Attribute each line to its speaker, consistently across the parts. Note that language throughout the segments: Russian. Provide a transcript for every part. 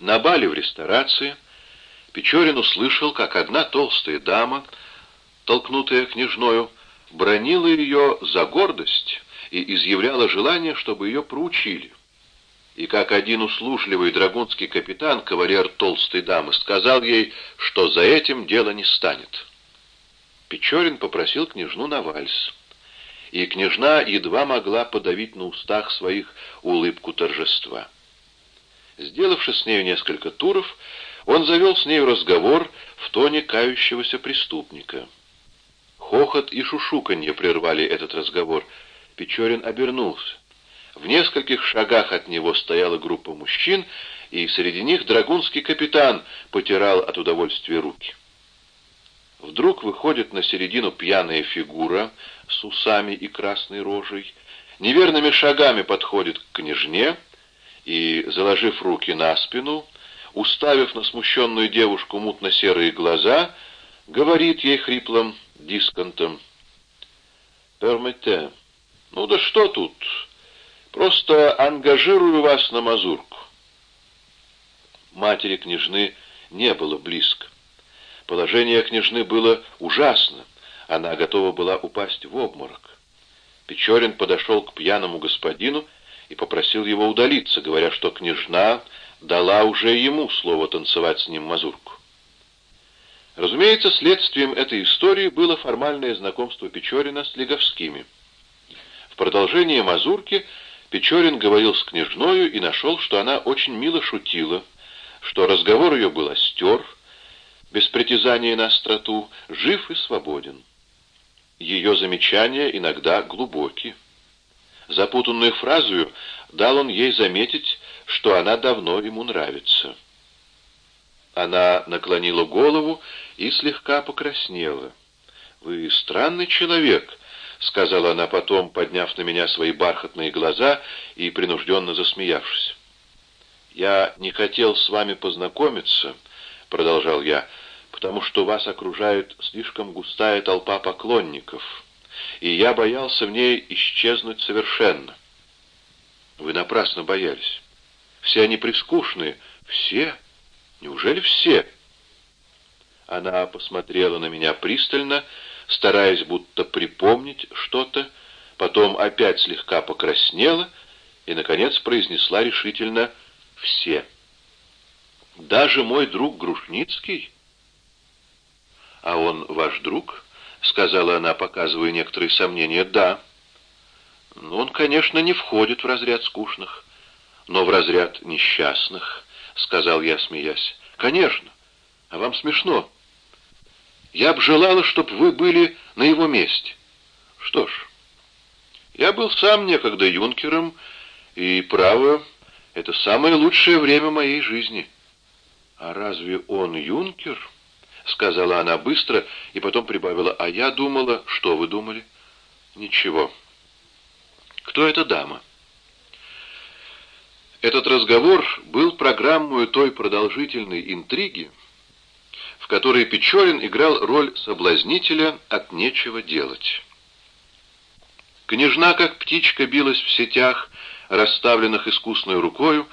Speaker 1: На бале в ресторации Печорин услышал, как одна толстая дама, толкнутая княжною, бронила ее за гордость и изъявляла желание, чтобы ее проучили. И как один услужливый драгунский капитан, кавалер толстой дамы, сказал ей, что за этим дело не станет. Печорин попросил княжну на вальс. И княжна едва могла подавить на устах своих улыбку торжества. Сделавши с нею несколько туров, он завел с нею разговор в тоне кающегося преступника. Хохот и шушуканье прервали этот разговор. Печорин обернулся. В нескольких шагах от него стояла группа мужчин, и среди них драгунский капитан потирал от удовольствия руки. Вдруг выходит на середину пьяная фигура с усами и красной рожей, неверными шагами подходит к княжне и, заложив руки на спину, уставив на смущенную девушку мутно-серые глаза, говорит ей хриплым дисконтом. «Пермете, ну да что тут? Просто ангажирую вас на мазурку». Матери княжны не было близко. Положение княжны было ужасно. Она готова была упасть в обморок. Печорин подошел к пьяному господину и попросил его удалиться, говоря, что княжна дала уже ему слово танцевать с ним мазурку. Разумеется, следствием этой истории было формальное знакомство Печорина с Леговскими. В продолжение мазурки Печорин говорил с княжною и нашел, что она очень мило шутила, что разговор ее был остер, без притязания на остроту, жив и свободен. Ее замечания иногда глубоки. Запутанную фразою дал он ей заметить, что она давно ему нравится. Она наклонила голову и слегка покраснела. «Вы странный человек», — сказала она потом, подняв на меня свои бархатные глаза и принужденно засмеявшись. «Я не хотел с вами познакомиться», — продолжал я, — «потому что вас окружает слишком густая толпа поклонников» и я боялся в ней исчезнуть совершенно. Вы напрасно боялись. Все они прискучные. Все? Неужели все? Она посмотрела на меня пристально, стараясь будто припомнить что-то, потом опять слегка покраснела и, наконец, произнесла решительно «все». «Даже мой друг Грушницкий?» «А он ваш друг?» — сказала она, показывая некоторые сомнения. «Да». «Ну, «Он, конечно, не входит в разряд скучных, но в разряд несчастных», — сказал я, смеясь. «Конечно. А вам смешно. Я б желала, чтоб вы были на его месте. Что ж, я был сам некогда юнкером, и, право, это самое лучшее время моей жизни». «А разве он юнкер?» — сказала она быстро и потом прибавила. «А я думала...» «Что вы думали?» «Ничего». «Кто эта дама?» Этот разговор был программой той продолжительной интриги, в которой Печорин играл роль соблазнителя от нечего делать. Княжна, как птичка, билась в сетях, расставленных искусной рукою,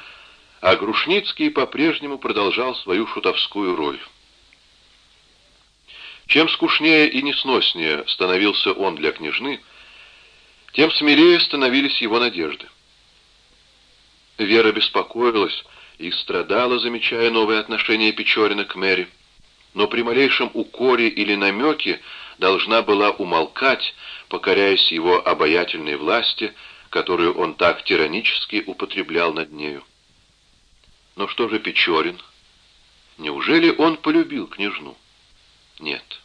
Speaker 1: а Грушницкий по-прежнему продолжал свою шутовскую роль. Чем скучнее и несноснее становился он для княжны, тем смелее становились его надежды. Вера беспокоилась и страдала, замечая новые отношения Печорина к Мэри, но при малейшем укоре или намеке должна была умолкать, покоряясь его обаятельной власти, которую он так тиранически употреблял над нею. Но что же Печорин? Неужели он полюбил княжну? Нет.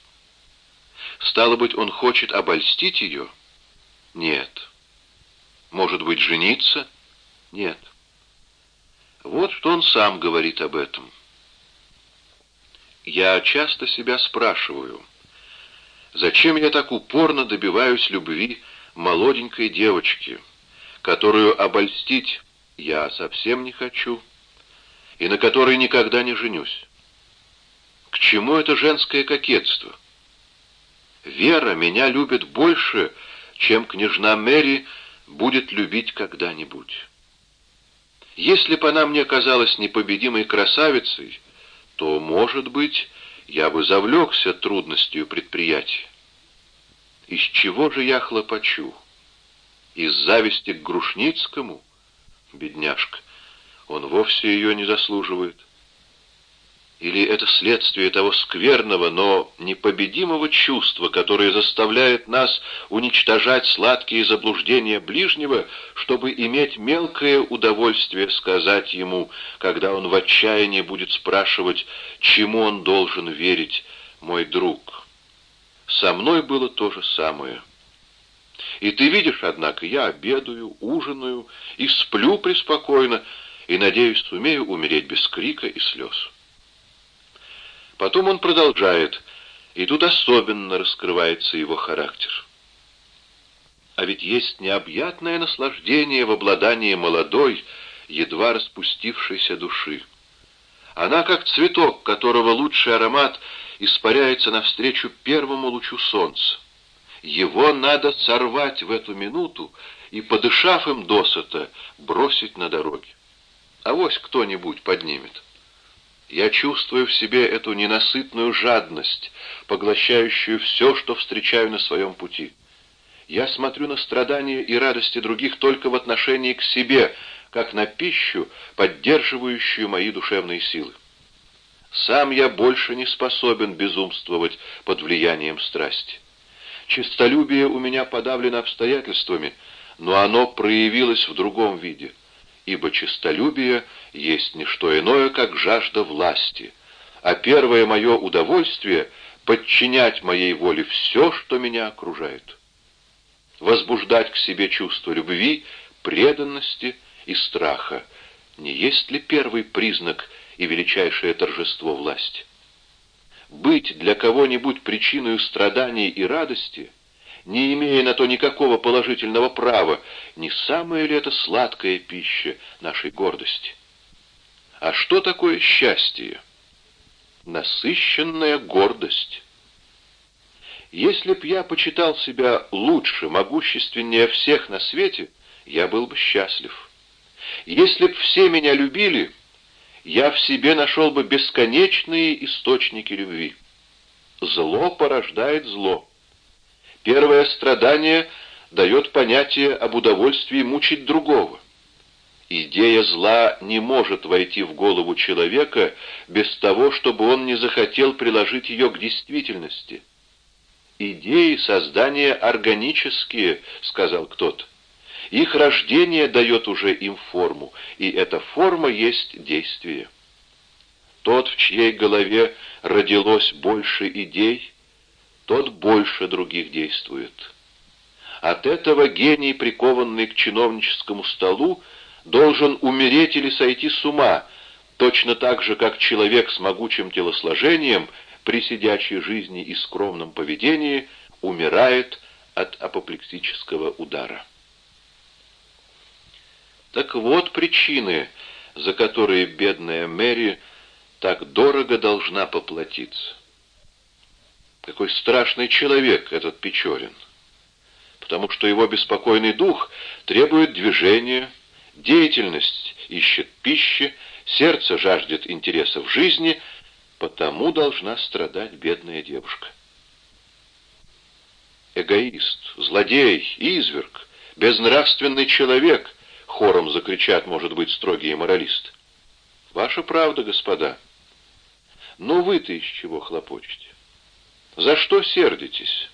Speaker 1: Стало быть, он хочет обольстить ее? Нет. Может быть, жениться? Нет. Вот что он сам говорит об этом. Я часто себя спрашиваю, зачем я так упорно добиваюсь любви молоденькой девочки, которую обольстить я совсем не хочу, и на которой никогда не женюсь? К чему это женское кокетство? Вера меня любит больше, чем княжна Мэри будет любить когда-нибудь. Если бы она мне казалась непобедимой красавицей, то, может быть, я бы завлекся трудностью предприятия. Из чего же я хлопочу? Из зависти к Грушницкому? Бедняжка, он вовсе ее не заслуживает. Или это следствие того скверного, но непобедимого чувства, которое заставляет нас уничтожать сладкие заблуждения ближнего, чтобы иметь мелкое удовольствие сказать ему, когда он в отчаянии будет спрашивать, чему он должен верить, мой друг. Со мной было то же самое. И ты видишь, однако, я обедаю, ужинаю и сплю преспокойно, и, надеюсь, сумею умереть без крика и слез. Потом он продолжает, и тут особенно раскрывается его характер. А ведь есть необъятное наслаждение в обладании молодой, едва распустившейся души. Она как цветок, которого лучший аромат испаряется навстречу первому лучу солнца. Его надо сорвать в эту минуту и, подышав им досыта, бросить на дороге. Авось кто-нибудь поднимет. Я чувствую в себе эту ненасытную жадность, поглощающую все, что встречаю на своем пути. Я смотрю на страдания и радости других только в отношении к себе, как на пищу, поддерживающую мои душевные силы. Сам я больше не способен безумствовать под влиянием страсти. Чистолюбие у меня подавлено обстоятельствами, но оно проявилось в другом виде — ибо честолюбие есть не что иное, как жажда власти, а первое мое удовольствие — подчинять моей воле все, что меня окружает. Возбуждать к себе чувство любви, преданности и страха не есть ли первый признак и величайшее торжество власти? Быть для кого-нибудь причиной страданий и радости — не имея на то никакого положительного права, не самая ли это сладкая пища нашей гордости? А что такое счастье? Насыщенная гордость. Если б я почитал себя лучше, могущественнее всех на свете, я был бы счастлив. Если б все меня любили, я в себе нашел бы бесконечные источники любви. Зло порождает зло. Первое страдание дает понятие об удовольствии мучить другого. Идея зла не может войти в голову человека без того, чтобы он не захотел приложить ее к действительности. «Идеи создания органические», — сказал кто-то. «Их рождение дает уже им форму, и эта форма есть действие». Тот, в чьей голове родилось больше идей, тот больше других действует. От этого гений, прикованный к чиновническому столу, должен умереть или сойти с ума, точно так же, как человек с могучим телосложением при сидячей жизни и скромном поведении умирает от апоплексического удара. Так вот причины, за которые бедная Мэри так дорого должна поплатиться. Какой страшный человек этот Печорин. Потому что его беспокойный дух требует движения, деятельность ищет пищи, сердце жаждет интересов жизни, потому должна страдать бедная девушка. Эгоист, злодей, изверг, безнравственный человек, хором закричат, может быть, строгие моралисты. Ваша правда, господа. Но вы-то из чего хлопочете? За что сердитесь?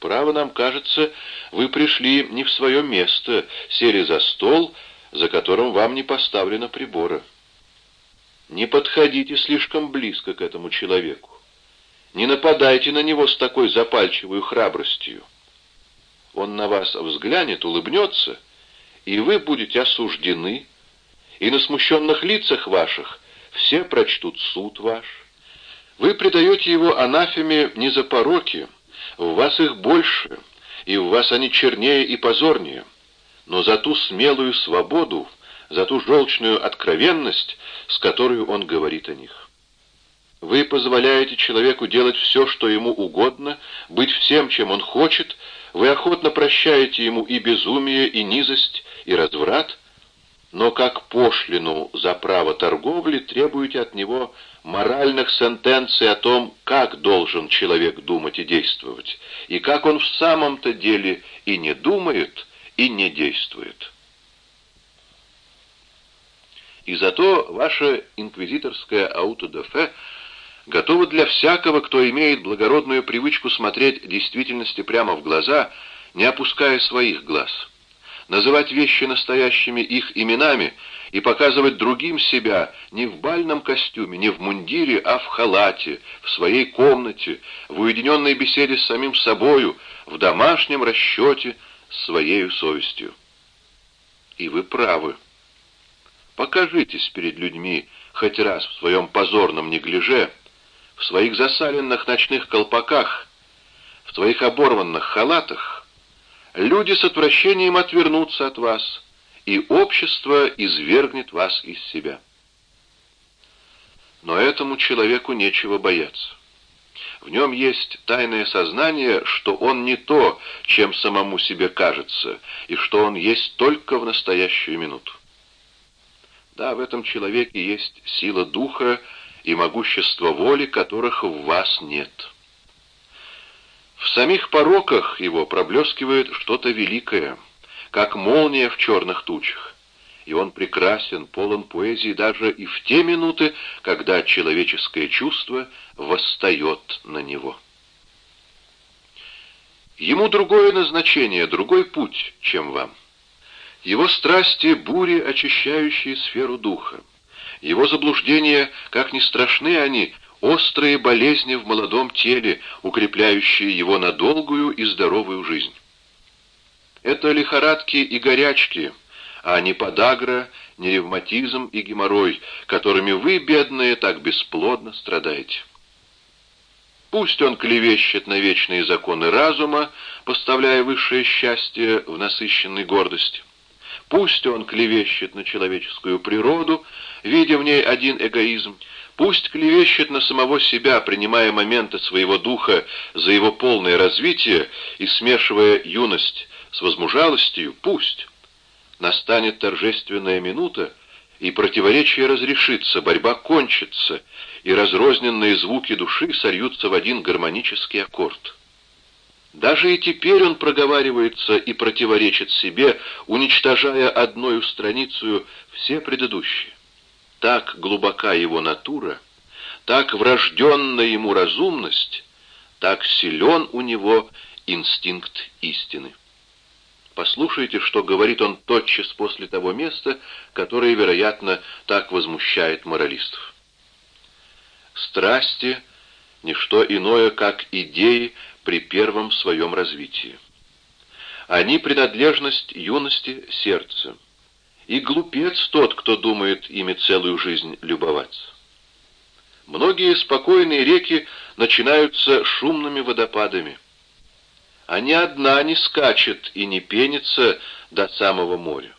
Speaker 1: Право нам кажется, вы пришли не в свое место, сели за стол, за которым вам не поставлено прибора. Не подходите слишком близко к этому человеку. Не нападайте на него с такой запальчивой храбростью. Он на вас взглянет, улыбнется, и вы будете осуждены, и на смущенных лицах ваших все прочтут суд ваш. Вы предаете его анафеме не за пороки, в вас их больше, и в вас они чернее и позорнее, но за ту смелую свободу, за ту желчную откровенность, с которой он говорит о них. Вы позволяете человеку делать все, что ему угодно, быть всем, чем он хочет, вы охотно прощаете ему и безумие, и низость, и разврат, но как пошлину за право торговли требуете от него моральных сентенций о том, как должен человек думать и действовать, и как он в самом-то деле и не думает, и не действует. И зато ваша инквизиторская аутодафе готова для всякого, кто имеет благородную привычку смотреть действительности прямо в глаза, не опуская своих глаз называть вещи настоящими их именами и показывать другим себя не в бальном костюме, не в мундире, а в халате, в своей комнате, в уединенной беседе с самим собою, в домашнем расчете с своей совестью. И вы правы. Покажитесь перед людьми хоть раз в своем позорном неглиже, в своих засаленных ночных колпаках, в своих оборванных халатах, люди с отвращением отвернутся от вас, и общество извергнет вас из себя. Но этому человеку нечего бояться. В нем есть тайное сознание, что он не то, чем самому себе кажется, и что он есть только в настоящую минуту. Да, в этом человеке есть сила духа и могущество воли, которых в вас нет. В самих пороках его проблескивает что-то великое, как молния в черных тучах. И он прекрасен, полон поэзии даже и в те минуты, когда человеческое чувство восстает на него. Ему другое назначение, другой путь, чем вам. Его страсти — бури, очищающие сферу духа. Его заблуждения, как ни страшны они, острые болезни в молодом теле, укрепляющие его на долгую и здоровую жизнь. Это лихорадки и горячки, а не подагра, не ревматизм и геморрой, которыми вы, бедные, так бесплодно страдаете. Пусть он клевещет на вечные законы разума, поставляя высшее счастье в насыщенной гордости. Пусть он клевещет на человеческую природу, видя в ней один эгоизм, Пусть клевещет на самого себя, принимая моменты своего духа за его полное развитие и смешивая юность с возмужалостью, пусть. Настанет торжественная минута, и противоречие разрешится, борьба кончится, и разрозненные звуки души сольются в один гармонический аккорд. Даже и теперь он проговаривается и противоречит себе, уничтожая одной страницу все предыдущие. Так глубока его натура, так врожденна ему разумность, так силен у него инстинкт истины. Послушайте, что говорит он тотчас после того места, которое, вероятно, так возмущает моралистов. Страсти — ничто иное, как идеи при первом своем развитии. Они — принадлежность юности сердца и глупец тот, кто думает ими целую жизнь любоваться. Многие спокойные реки начинаются шумными водопадами, а ни одна не скачет и не пенится до самого моря.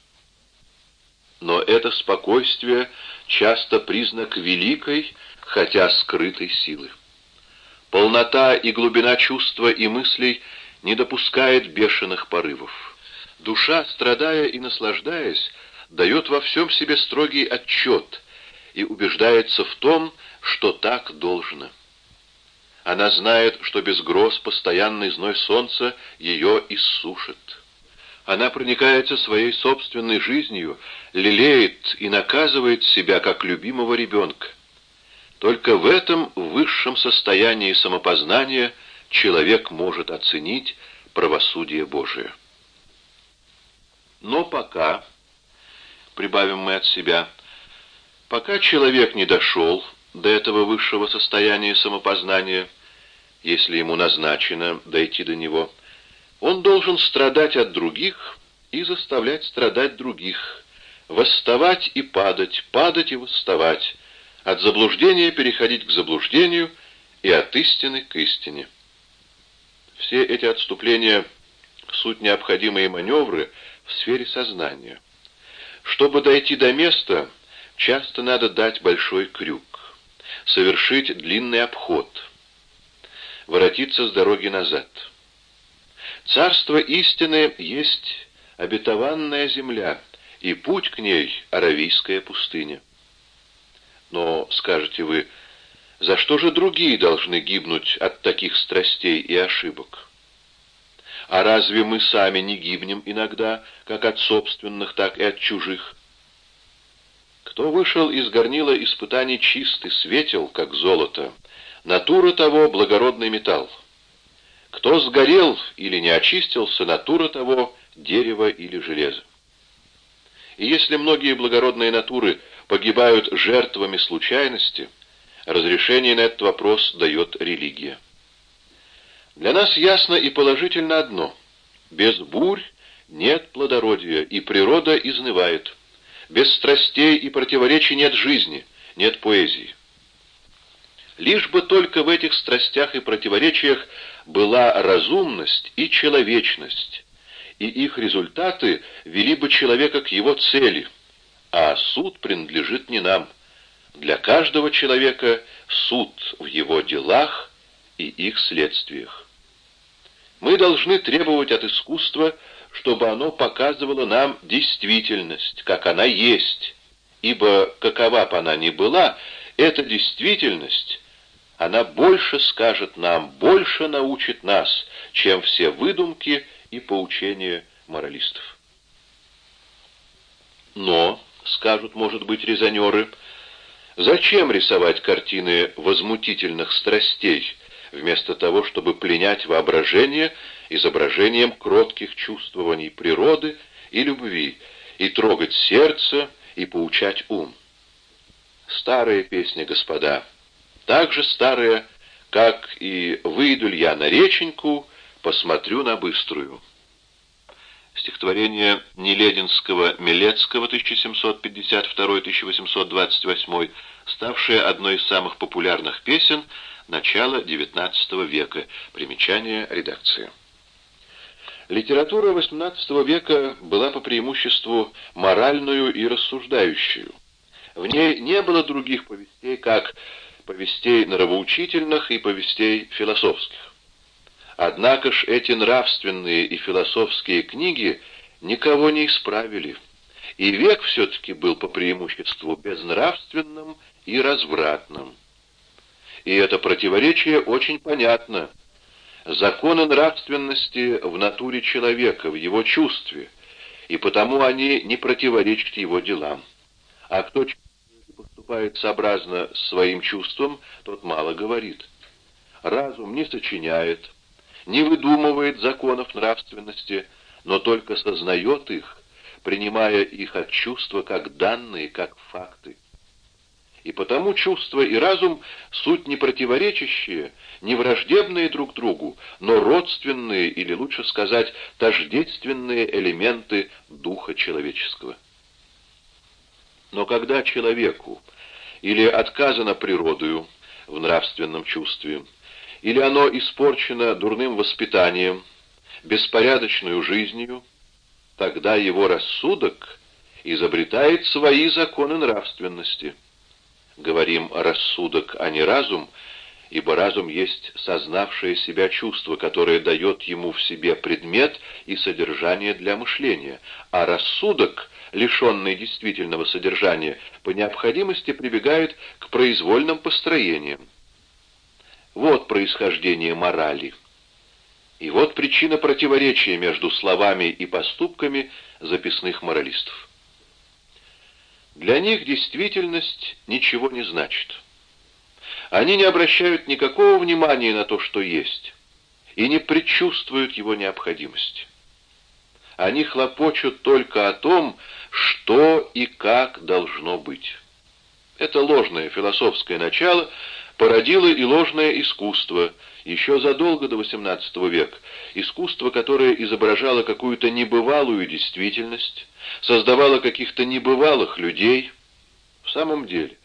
Speaker 1: Но это спокойствие часто признак великой, хотя скрытой силы. Полнота и глубина чувства и мыслей не допускает бешеных порывов. Душа, страдая и наслаждаясь, дает во всем себе строгий отчет и убеждается в том, что так должно. Она знает, что без гроз постоянный зной солнца ее иссушит. Она проникается своей собственной жизнью, лелеет и наказывает себя, как любимого ребенка. Только в этом высшем состоянии самопознания человек может оценить правосудие Божие. Но пока прибавим мы от себя. Пока человек не дошел до этого высшего состояния самопознания, если ему назначено дойти до него, он должен страдать от других и заставлять страдать других, восставать и падать, падать и восставать, от заблуждения переходить к заблуждению и от истины к истине. Все эти отступления — суть необходимые маневры в сфере сознания — чтобы дойти до места, часто надо дать большой крюк, совершить длинный обход, воротиться с дороги назад. Царство истины есть обетованная земля, и путь к ней — Аравийская пустыня. Но, скажете вы, за что же другие должны гибнуть от таких страстей и ошибок? А разве мы сами не гибнем иногда, как от собственных, так и от чужих? Кто вышел из горнила испытаний чистый, светел, как золото, натура того — благородный металл. Кто сгорел или не очистился, натура того — дерево или железо. И если многие благородные натуры погибают жертвами случайности, разрешение на этот вопрос дает религия. Для нас ясно и положительно одно — без бурь нет плодородия, и природа изнывает. Без страстей и противоречий нет жизни, нет поэзии. Лишь бы только в этих страстях и противоречиях была разумность и человечность, и их результаты вели бы человека к его цели, а суд принадлежит не нам. Для каждого человека суд в его делах и их следствиях. Мы должны требовать от искусства, чтобы оно показывало нам действительность, как она есть, ибо какова бы она ни была, эта действительность, она больше скажет нам, больше научит нас, чем все выдумки и поучения моралистов. Но, скажут, может быть, резонеры, зачем рисовать картины возмутительных страстей, вместо того, чтобы пленять воображение изображением кротких чувствований природы и любви, и трогать сердце, и поучать ум. Старая песня, господа, так же старая, как и «Выйду я на реченьку, посмотрю на быструю». Стихотворение Нелединского Милецкого 1752-1828, ставшее одной из самых популярных песен начала XIX века. Примечание редакции. Литература XVIII века была по преимуществу моральную и рассуждающую. В ней не было других повестей, как повестей нравоучительных и повестей философских. Однако ж эти нравственные и философские книги никого не исправили, и век все-таки был по преимуществу безнравственным и развратным. И это противоречие очень понятно. Законы нравственности в натуре человека, в его чувстве, и потому они не противоречат его делам. А кто поступает сообразно своим чувствам, тот мало говорит. Разум не сочиняет, не выдумывает законов нравственности, но только сознает их, принимая их от чувства как данные, как факты. И потому чувство и разум — суть не противоречащие, не враждебные друг другу, но родственные, или лучше сказать, тождественные элементы духа человеческого. Но когда человеку или отказано природою в нравственном чувстве, или оно испорчено дурным воспитанием, беспорядочную жизнью, тогда его рассудок изобретает свои законы нравственности. Говорим рассудок, а не разум, ибо разум есть сознавшее себя чувство, которое дает ему в себе предмет и содержание для мышления, а рассудок лишенный действительного содержания, по необходимости прибегает к произвольным построениям. Вот происхождение морали. И вот причина противоречия между словами и поступками записных моралистов. Для них действительность ничего не значит. Они не обращают никакого внимания на то, что есть, и не предчувствуют его необходимости. Они хлопочут только о том, что и как должно быть. Это ложное философское начало породило и ложное искусство, еще задолго до XVIII века, искусство, которое изображало какую-то небывалую действительность, создавало каких-то небывалых людей. В самом деле,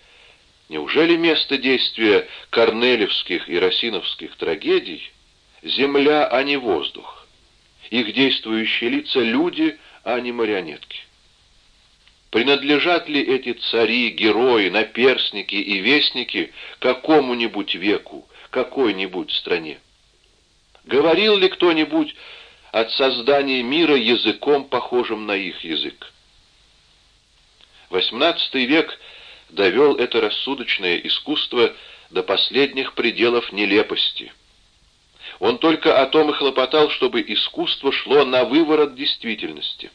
Speaker 1: неужели место действия корнелевских и росиновских трагедий — земля, а не воздух? Их действующие лица — люди, а не марионетки. Принадлежат ли эти цари, герои, наперсники и вестники какому-нибудь веку, какой-нибудь стране? Говорил ли кто-нибудь от создания мира языком, похожим на их язык? XVIII век довел это рассудочное искусство до последних пределов нелепости. Он только о том и хлопотал, чтобы искусство шло на выворот действительности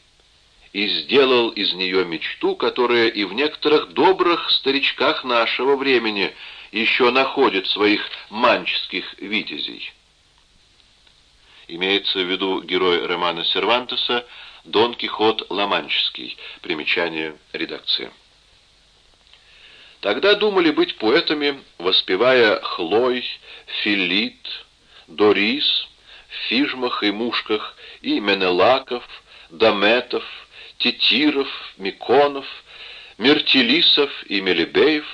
Speaker 1: и сделал из нее мечту, которая и в некоторых добрых старичках нашего времени еще находит своих манческих витязей. Имеется в виду герой романа Сервантеса «Дон Кихот Ламанческий». Примечание редакции. Тогда думали быть поэтами, воспевая Хлой, Филит, Дорис, Фижмах и Мушках и Менелаков, Дометов, Титиров, Миконов, Мертелисов и Мелебеев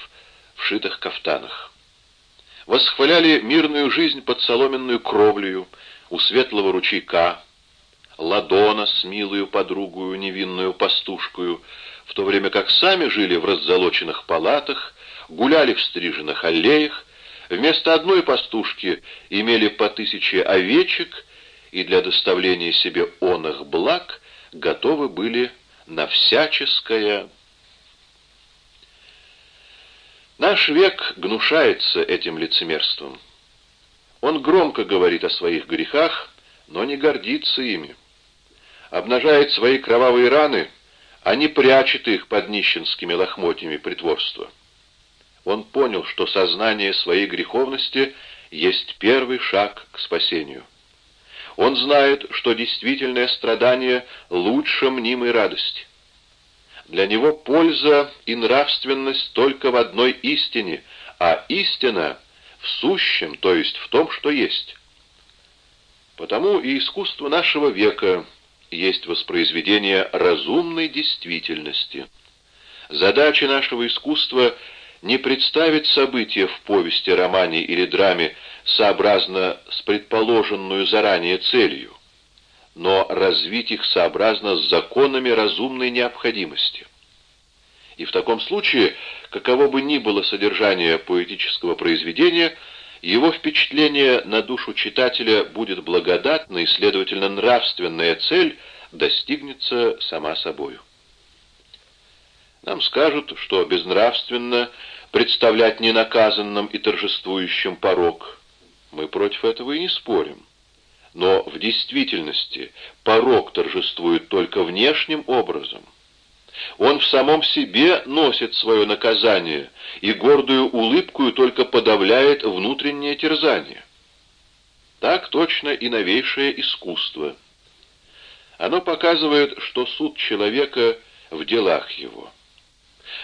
Speaker 1: в шитых кафтанах. Восхваляли мирную жизнь под соломенную кровлею, у светлого ручейка, Ладона с милую подругую, невинную пастушкою, в то время как сами жили в раззолоченных палатах, гуляли в стриженных аллеях, вместо одной пастушки имели по тысяче овечек и для доставления себе оных благ готовы были на всяческое... Наш век гнушается этим лицемерством. Он громко говорит о своих грехах, но не гордится ими. Обнажает свои кровавые раны, а не прячет их под нищенскими лохмотьями притворства. Он понял, что сознание своей греховности есть первый шаг к спасению. Он знает, что действительное страдание лучше мнимой радости. Для него польза и нравственность только в одной истине, а истина в сущем, то есть в том, что есть. Потому и искусство нашего века есть воспроизведение разумной действительности. Задача нашего искусства не представить события в повести, романе или драме сообразно с предположенную заранее целью, но развить их сообразно с законами разумной необходимости. И в таком случае, каково бы ни было содержание поэтического произведения, его впечатление на душу читателя будет благодатно и, следовательно, нравственная цель достигнется сама собою. Нам скажут, что безнравственно представлять ненаказанным и торжествующим порог. Мы против этого и не спорим. Но в действительности порог торжествует только внешним образом – он в самом себе носит свое наказание и гордую улыбкую только подавляет внутреннее терзание. Так точно и новейшее искусство. Оно показывает, что суд человека в делах его.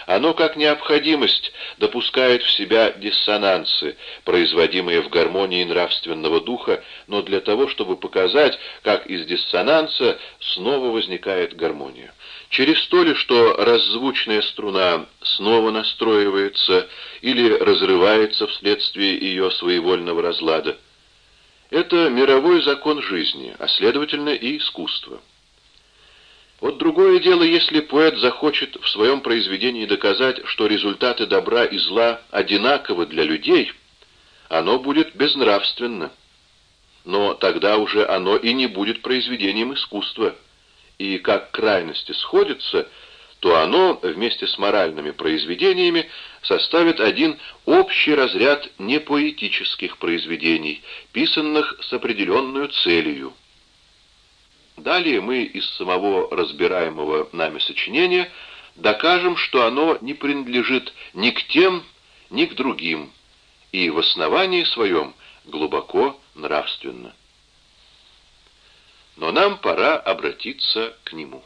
Speaker 1: Оно, как необходимость, допускает в себя диссонансы, производимые в гармонии нравственного духа, но для того, чтобы показать, как из диссонанса снова возникает гармония. Через то ли, что раззвучная струна снова настроивается или разрывается вследствие ее своевольного разлада. Это мировой закон жизни, а следовательно и искусство. Вот другое дело, если поэт захочет в своем произведении доказать, что результаты добра и зла одинаковы для людей, оно будет безнравственно. Но тогда уже оно и не будет произведением искусства. И как крайности сходятся, то оно вместе с моральными произведениями составит один общий разряд непоэтических произведений, писанных с определенную целью. Далее мы из самого разбираемого нами сочинения докажем, что оно не принадлежит ни к тем, ни к другим, и в основании своем глубоко нравственно. Но нам пора обратиться к нему.